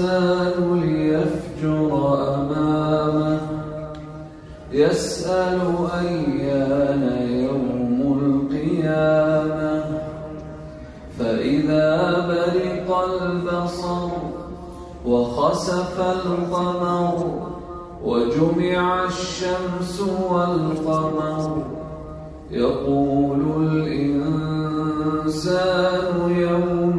الإنسان ليفجر أمامه. يسأل أيان يوم القيامة. فإذا برق البصر وخسف القمر وجمع الشمس والقمر يقول الإنسان يومئذ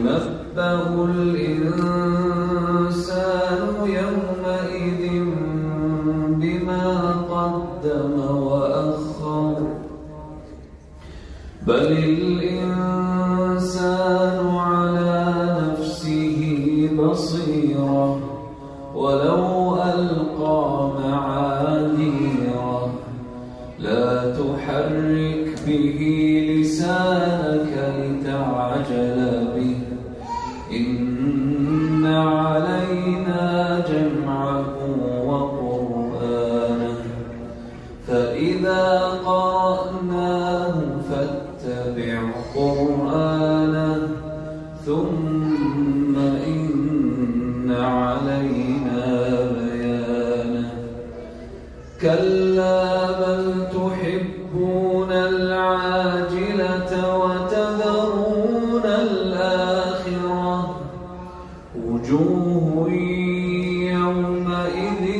ينبأ الإنسان يومئذ بما قدم وأخر. بل الإنسان على نفسه بصيرة ولو ألقى معاذيره لا تحرك به لسانك فإذا قرأناه فاتبع قرآنه ثم إن علينا بيانه. كلا بل تحبون العاجلة وتذرون الآخرة. وجوه يومئذ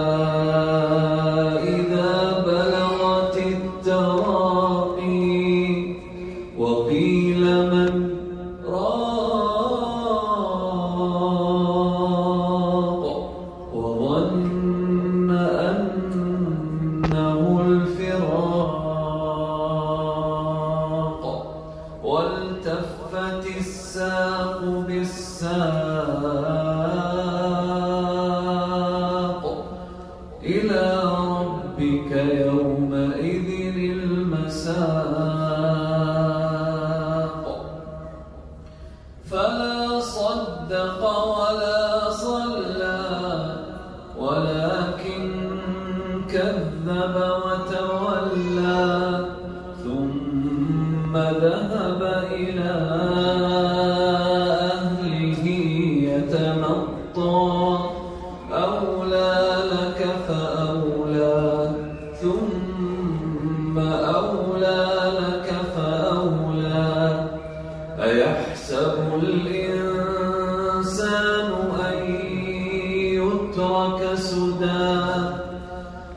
الساق بالساق إلى ربك يومئذ المساق فلا صدق ولا صلى ولكن كذب وتولى ثم ذهب ثم أولى لك فأولى. أيحسب الإنسان أن يترك سدى؟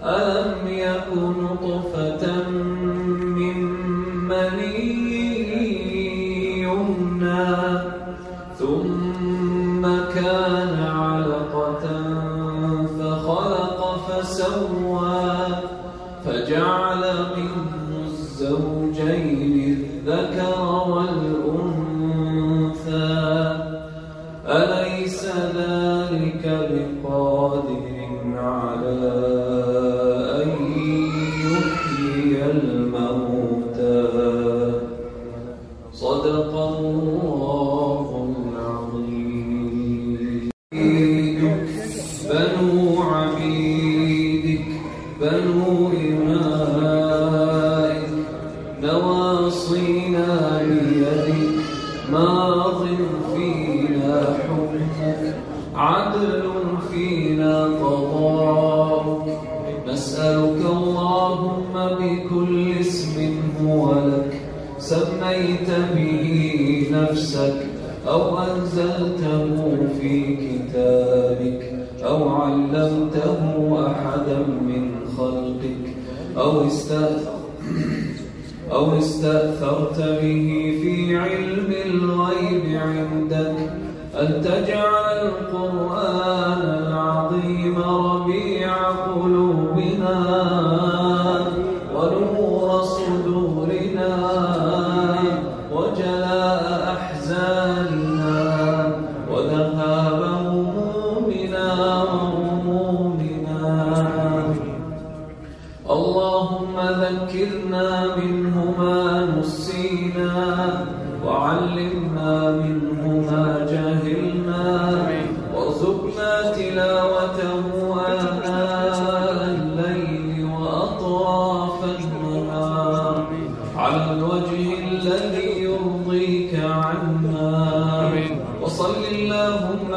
ألم يك نطفة من يمنى؟ ثم كان علقة فخلق فسوى. فجعل منه الزوجين الذكر والأنثى أليس ذلك بقادر على ماض فينا حكمك عدل فينا قضاءك نسألك اللهم بكل اسم هو لك سميت به نفسك أو أنزلته في كتابك أو علمته أحدا من خلقك أو استأثر أو استأثرت به في علم الغيب عندك أن تجعل القرآن العظيم ربيع قلوبنا ذكرنا منه ما نسينا وعلمنا منه ما جهلنا وارزقنا تلاوته آناء الليل وأطراف النهار على الوجه الذي يرضيك عنا. وصل اللهم